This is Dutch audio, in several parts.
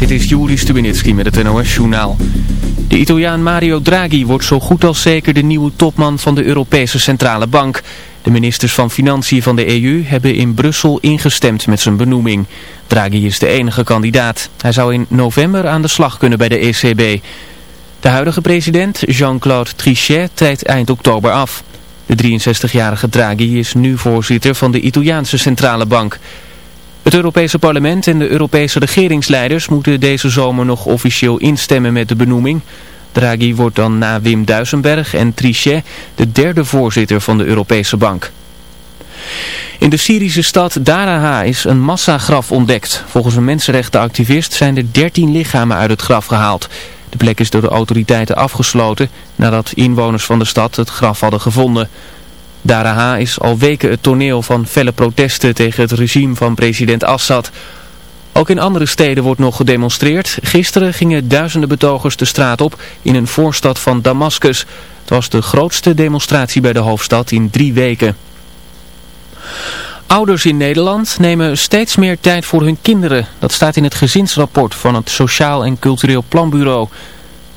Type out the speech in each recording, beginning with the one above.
Dit is Juri Stubenitski met het NOS-journaal. De Italiaan Mario Draghi wordt zo goed als zeker de nieuwe topman van de Europese Centrale Bank. De ministers van Financiën van de EU hebben in Brussel ingestemd met zijn benoeming. Draghi is de enige kandidaat. Hij zou in november aan de slag kunnen bij de ECB. De huidige president, Jean-Claude Trichet, treedt eind oktober af. De 63-jarige Draghi is nu voorzitter van de Italiaanse Centrale Bank. Het Europese parlement en de Europese regeringsleiders moeten deze zomer nog officieel instemmen met de benoeming. Draghi wordt dan na Wim Duisenberg en Trichet de derde voorzitter van de Europese Bank. In de Syrische stad Daraha is een massagraf ontdekt. Volgens een mensenrechtenactivist zijn er 13 lichamen uit het graf gehaald. De plek is door de autoriteiten afgesloten nadat inwoners van de stad het graf hadden gevonden. Daraha is al weken het toneel van felle protesten tegen het regime van president Assad. Ook in andere steden wordt nog gedemonstreerd. Gisteren gingen duizenden betogers de straat op in een voorstad van Damascus. Het was de grootste demonstratie bij de hoofdstad in drie weken. Ouders in Nederland nemen steeds meer tijd voor hun kinderen. Dat staat in het gezinsrapport van het Sociaal en Cultureel Planbureau.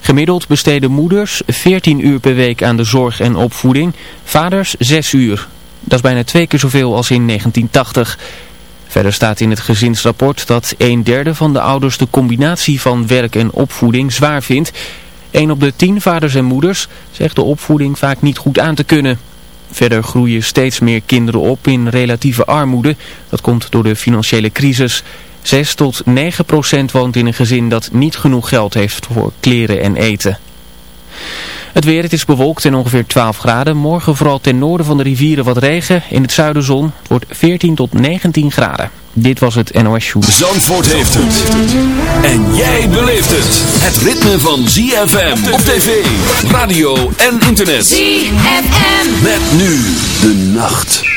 Gemiddeld besteden moeders 14 uur per week aan de zorg en opvoeding, vaders 6 uur. Dat is bijna twee keer zoveel als in 1980. Verder staat in het gezinsrapport dat een derde van de ouders de combinatie van werk en opvoeding zwaar vindt. Een op de tien vaders en moeders zegt de opvoeding vaak niet goed aan te kunnen. Verder groeien steeds meer kinderen op in relatieve armoede. Dat komt door de financiële crisis. 6 tot 9 procent woont in een gezin dat niet genoeg geld heeft voor kleren en eten. Het weer, het is bewolkt en ongeveer 12 graden. Morgen vooral ten noorden van de rivieren wat regen. In het zuiden zon. Het wordt 14 tot 19 graden. Dit was het NOS Show. Zandvoort heeft het. En jij beleeft het. Het ritme van ZFM op tv, radio en internet. ZFM. Met nu de nacht.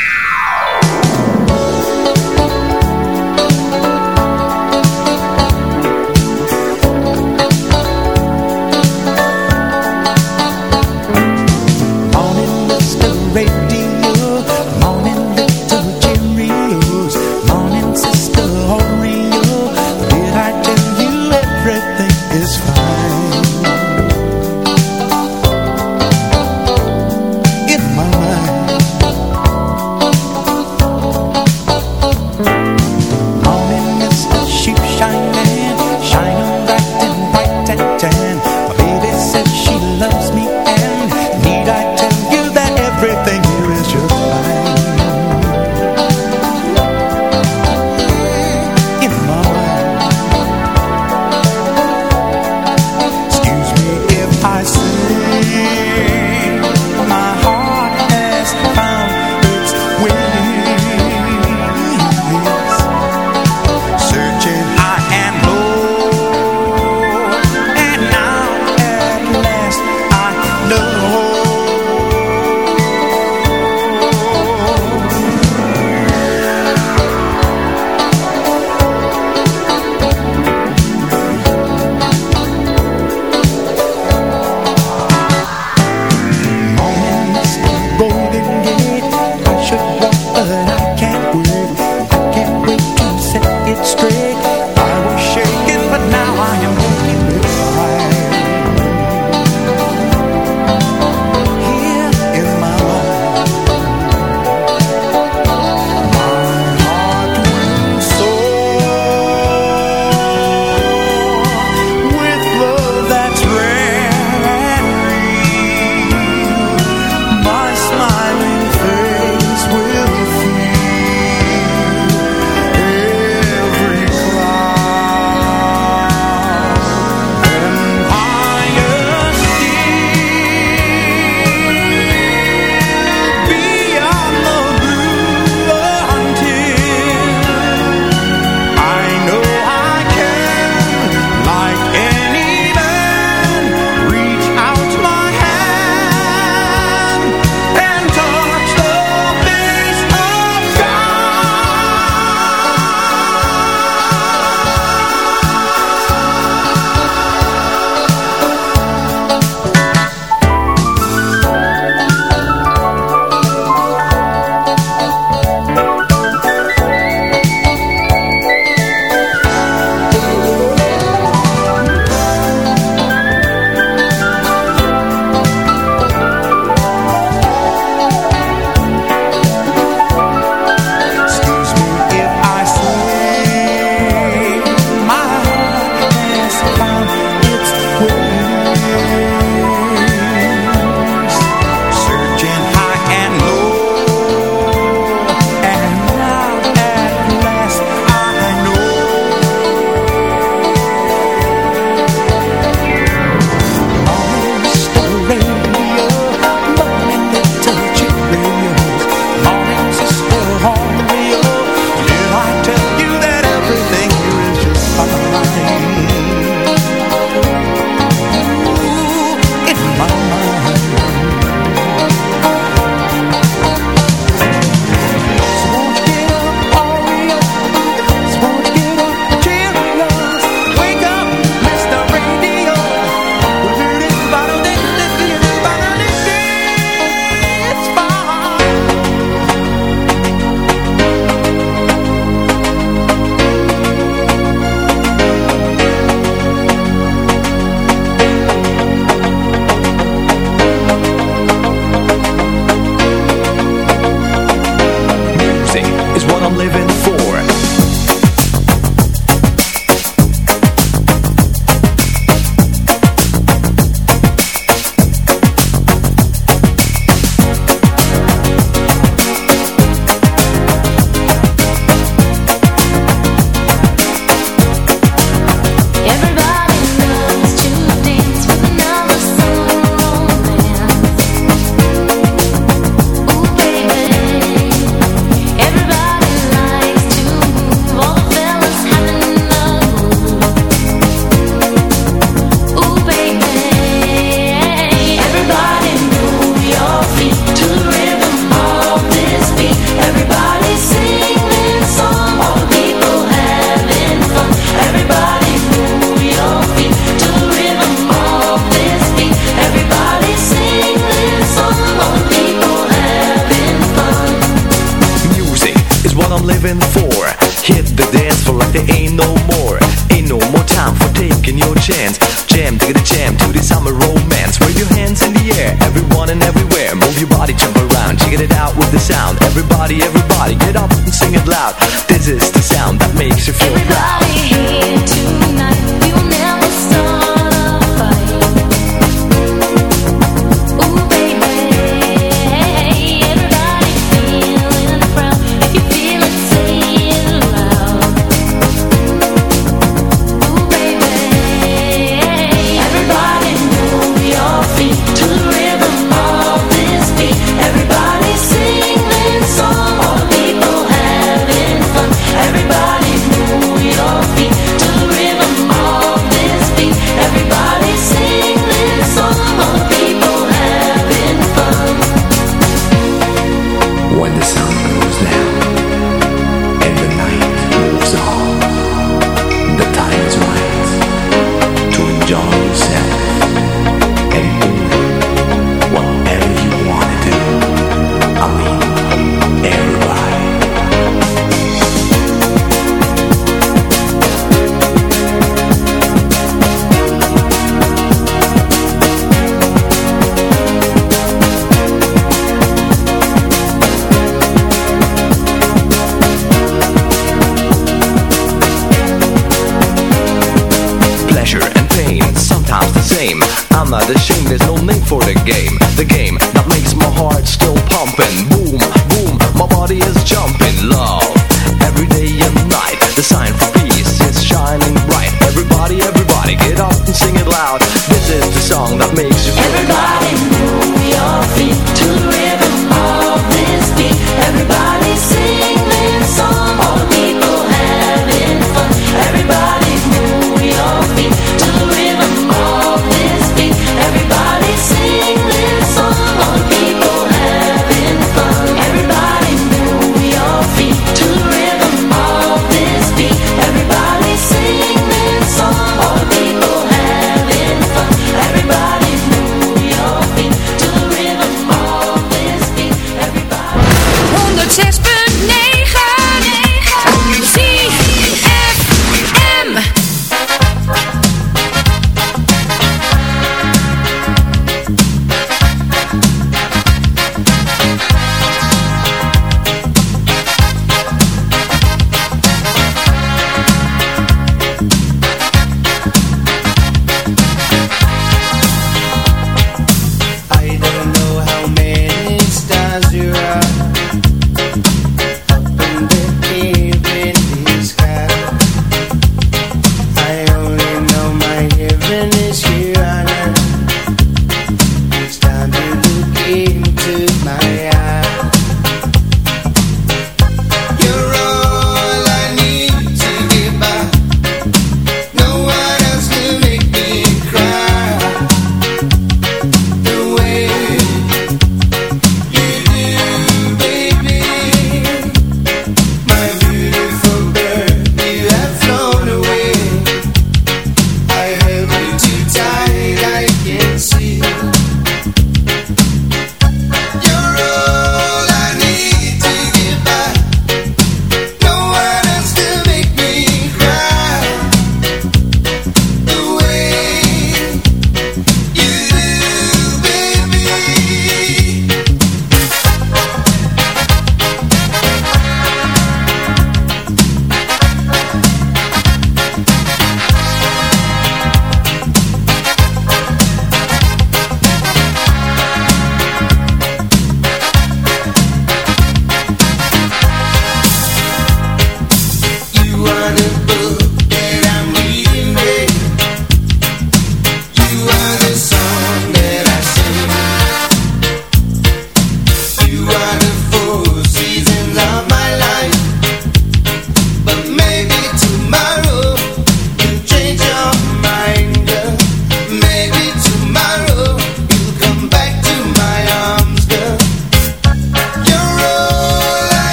time for taking your chance. Jam, dig the jam to the summer romance. Wave your hands in the air, everyone and everywhere. Move your body, jump around, check it out with the sound. Everybody, everybody, get up and sing it loud. This is the sound that makes you feel everybody proud. Everybody here to.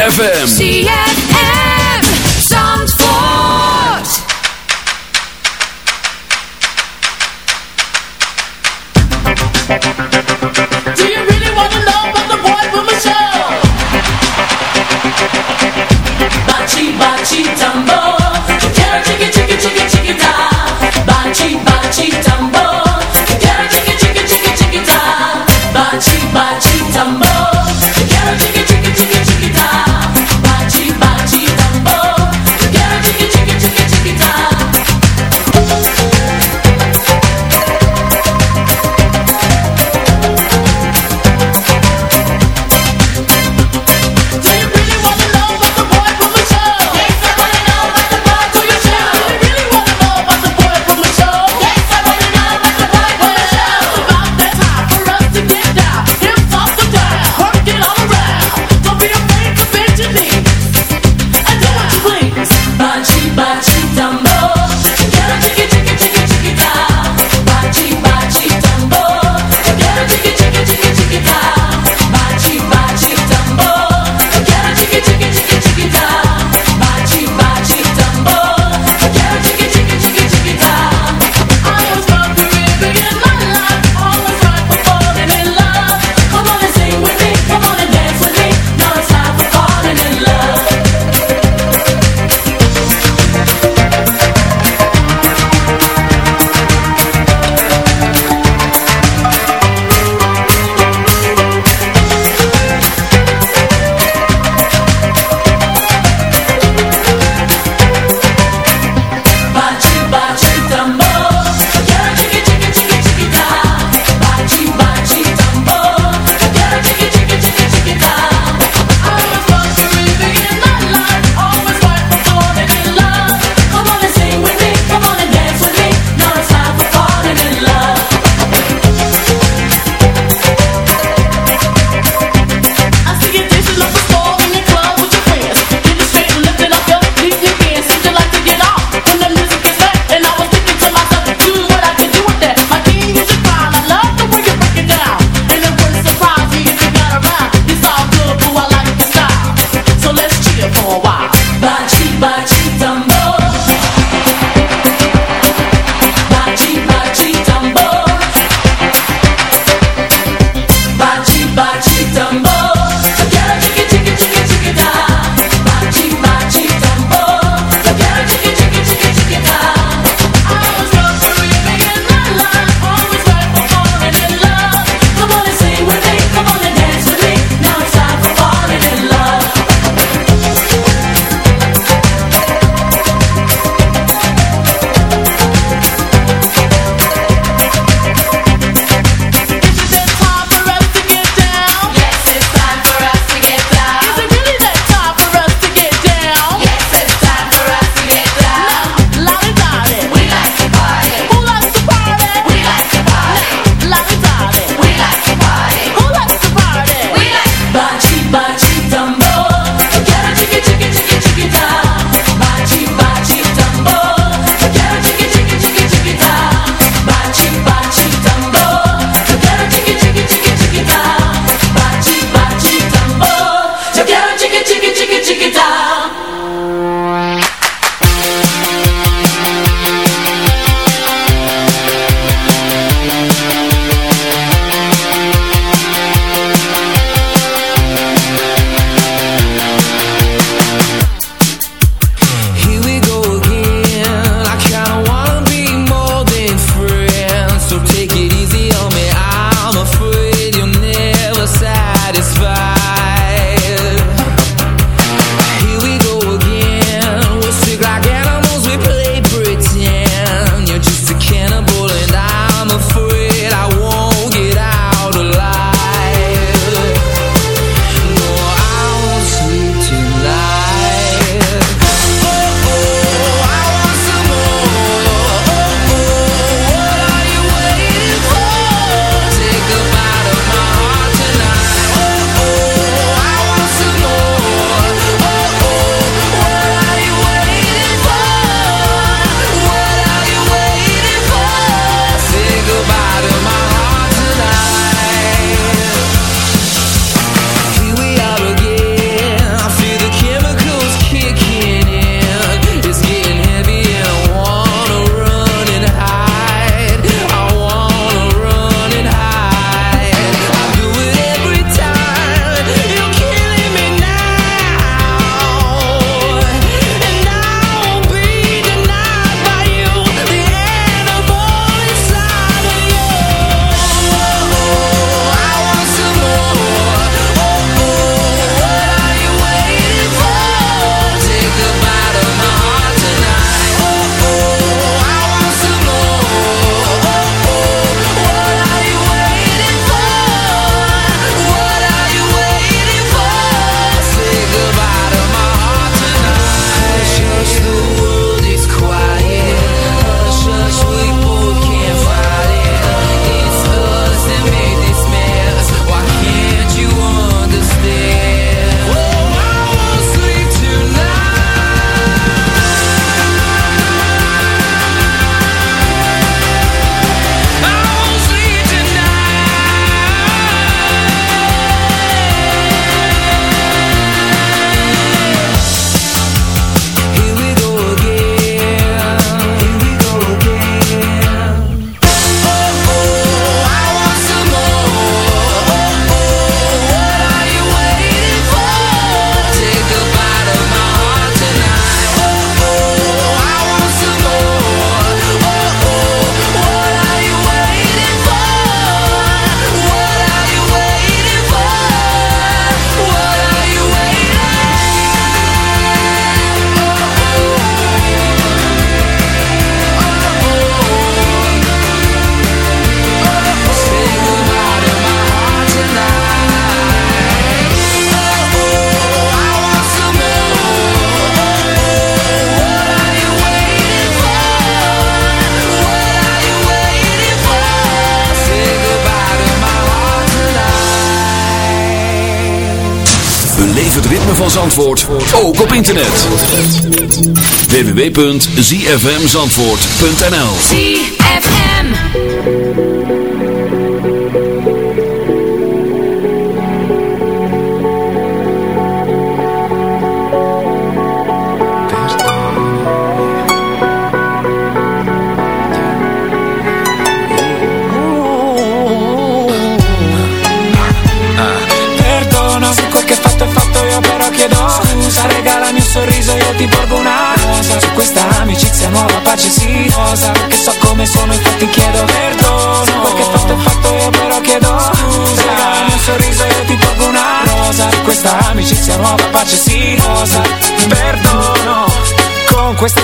ZFM. ZFM www.zfmzandvoort.nl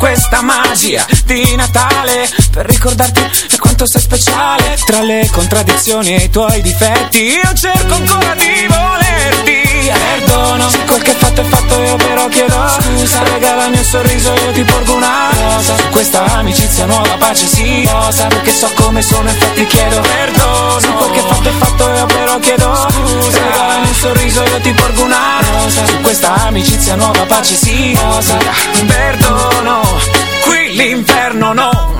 questa magia di Natale Per ricordarti quanto sei speciale Tra le contraddizioni e i tuoi difetti. Io cerco ancora di volerti Perdono. Se quel che fatto è fatto io però chiedo Scusa. Regalami un sorriso io ti porgo una rosa. Su questa amicizia nuova pace sì. Rosa Perché so come sono infatti chiedo Perdono. Se quel che fatto è fatto io però chiedo Scusa. Regalami un sorriso io ti porgo una rosa. Su questa amicizia nuova pace sì. Rosa Perdono. Qui l'inferno ha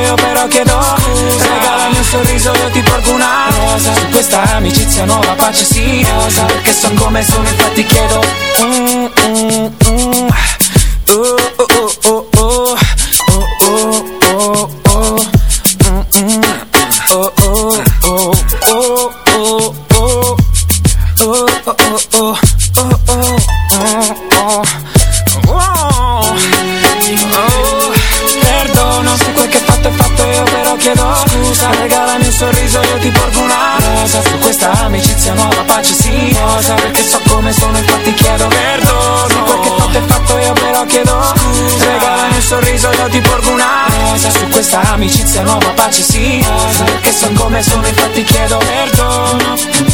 io però chiedo Scusa regalami un sorriso io ti porgo una rosa Su questa amicizia nuova pace sì Rosa Perché so come sono infatti chiedo mm, mm, mm. Oh, oh, oh, oh, oh. Oh, oh, oh, oh. Mm, mm. Oh, oh, oh, oh, questa amicizia nuova pace sì. Perché so come sono infatti chiedo Perdono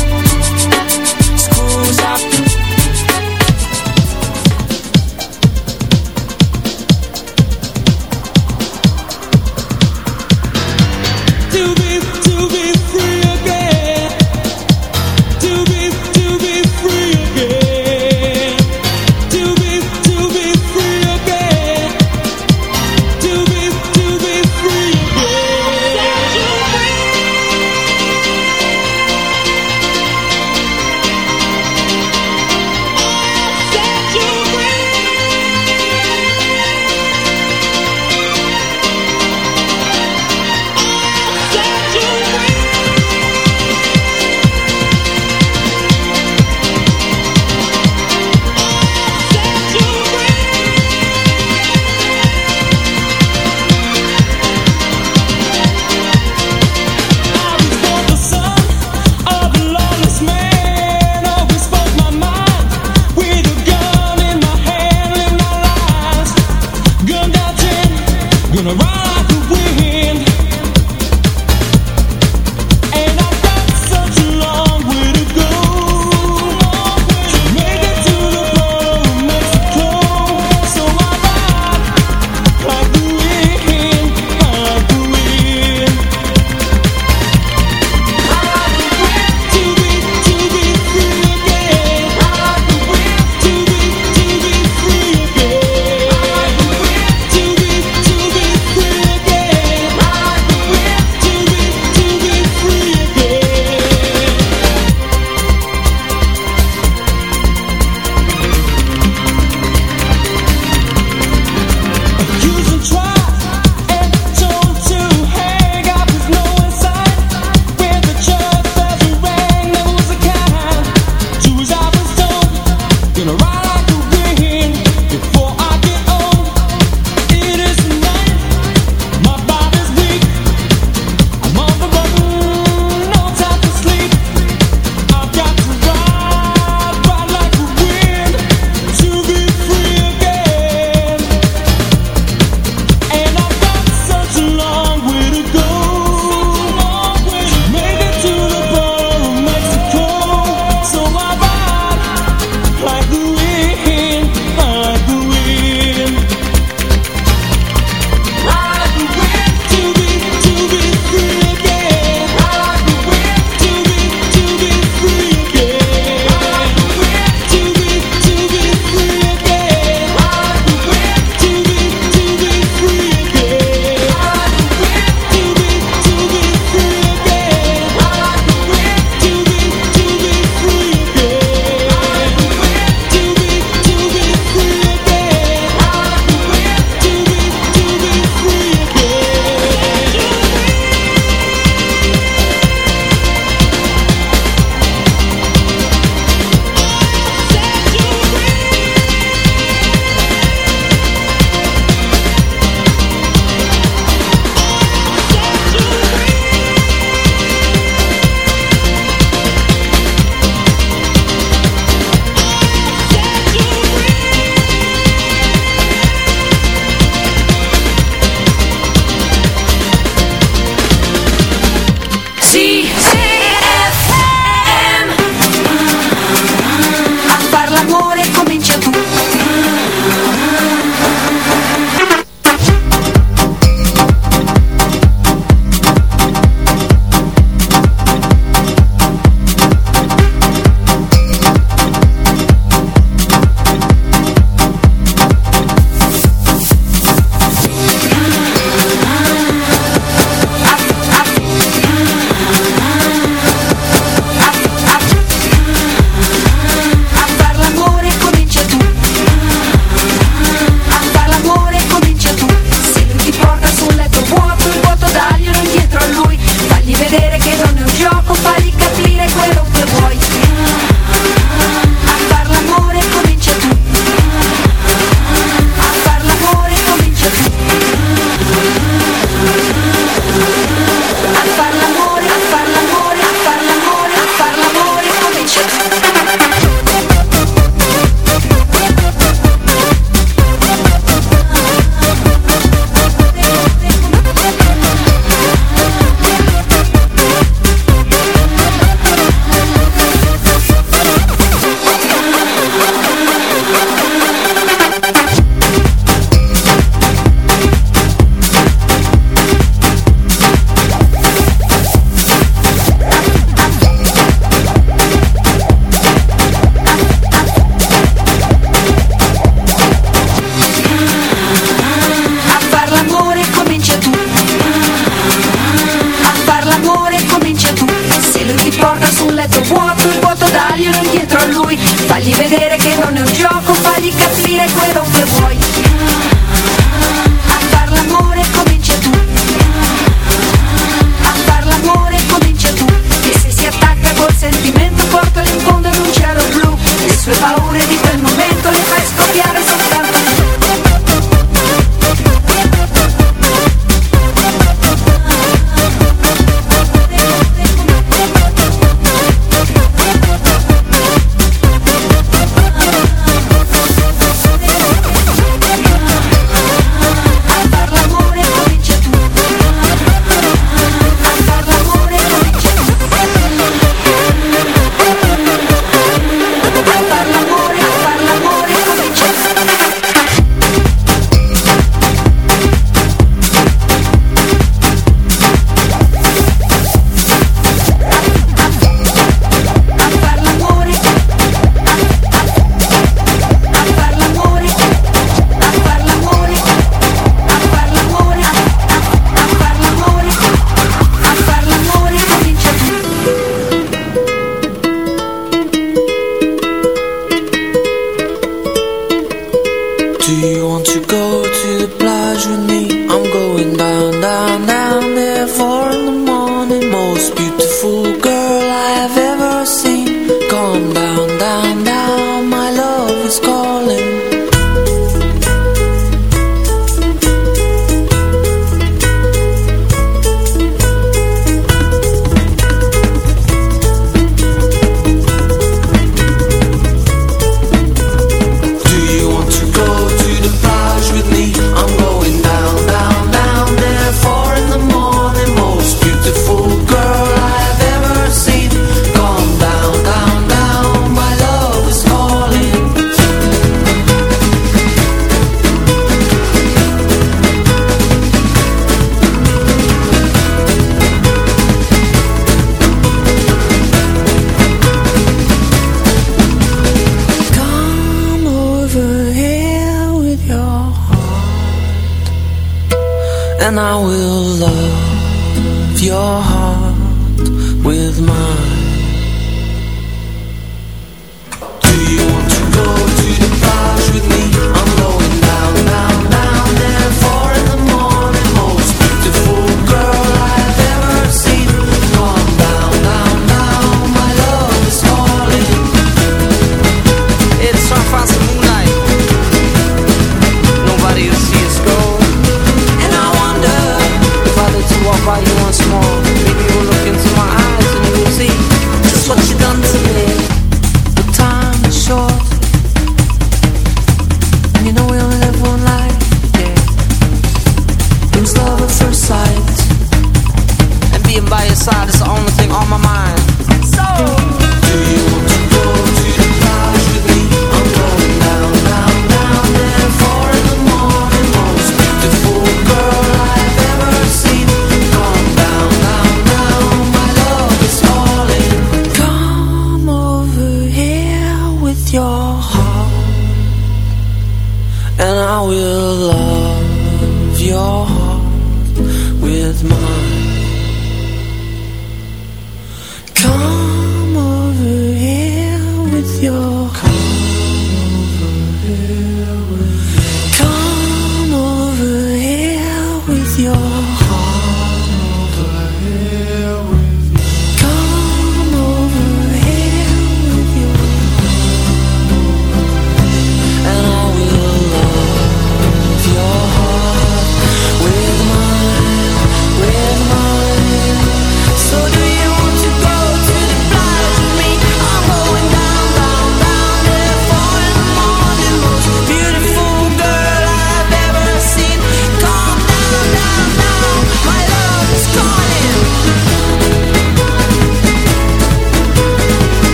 And I will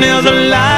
there's a light